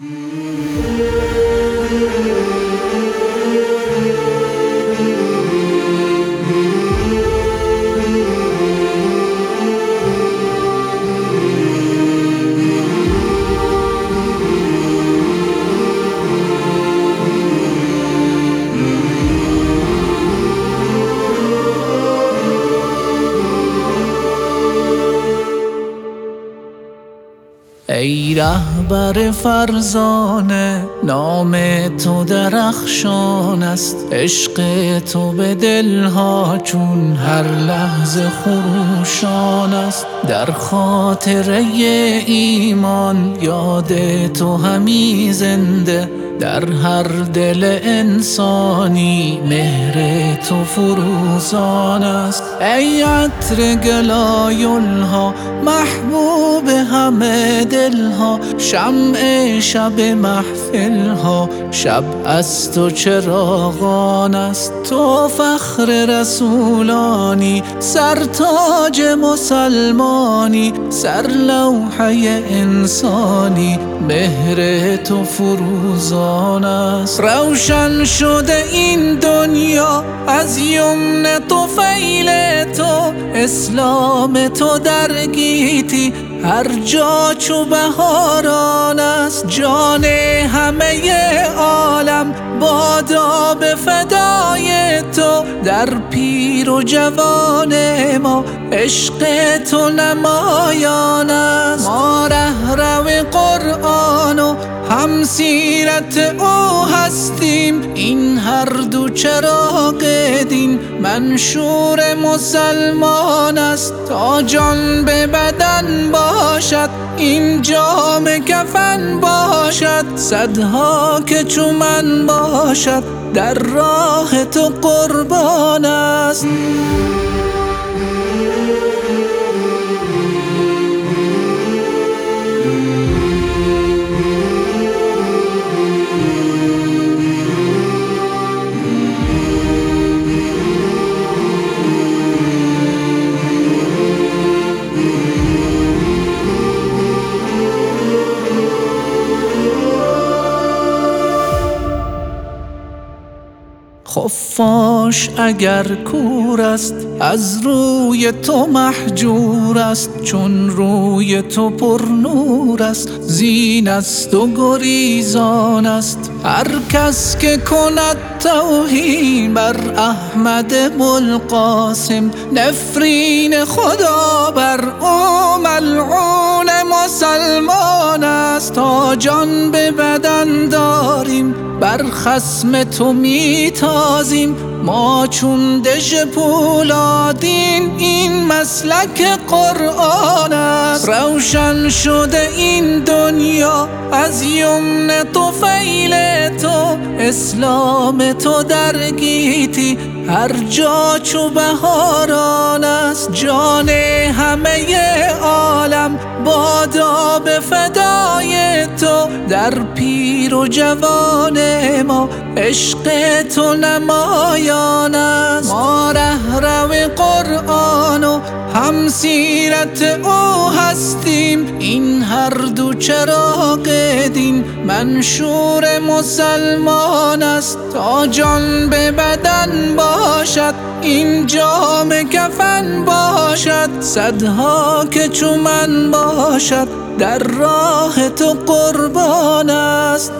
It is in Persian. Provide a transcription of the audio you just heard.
Mm. رهبر فرزانه نام تو درخشان است. عشق تو به دلها چون هر لحظه خروشان است. در خاطره ایمان یاد تو همی زنده. در هر دل انسانی مهر تو فروزان است. ای عطر گلایلها محبوب همه دلها. شمع شب محفلها شب از تو چراغان است. تو فخر رسولانی سرتاج مسلمانی. سر لوحه انسانی مهر تو فروزان است. روشن شده این دنیا از یمن تو فیل تو اسلام تو در گیتی. هر جا چو بهاران است جان همه عالم بادا به فدای تو. در پیر و جوان ما عشق تو نمایان است. هم سیرت او هستیم. این هر دو چراغ دین منشور مسلمان است. تا جان به بدن باشد این جام کفن باشد. صدها که چو من باشد در راه تو قربان است. خفاش اگر کور است از روی تو محجور است. چون روی تو پر نور است زین است و گریزان است. هر کس که کند توهین بر احمد بوالقاسم نفرین خدا بر او ملعون مسلمان. است تا جان به بدن داریم بر خسم تو میتازیم. ما چون دژ پولادین این مسلک قرآن است. روشن شده این دنیا از یمن تو فیل تو اسلام تو در گیتی هر جا چو بهاران است. جان همه عالم بادا به فدای تو. در پیر و جوان ما عشق تو نمایان است. ما ره رو قرآن و هم سیرت او هستیم. این هر دو چراغ منشور مسلمان است تا جان به بدن باشد این جام کفن باشد صدها که چو من باشد در راه تو قربان است.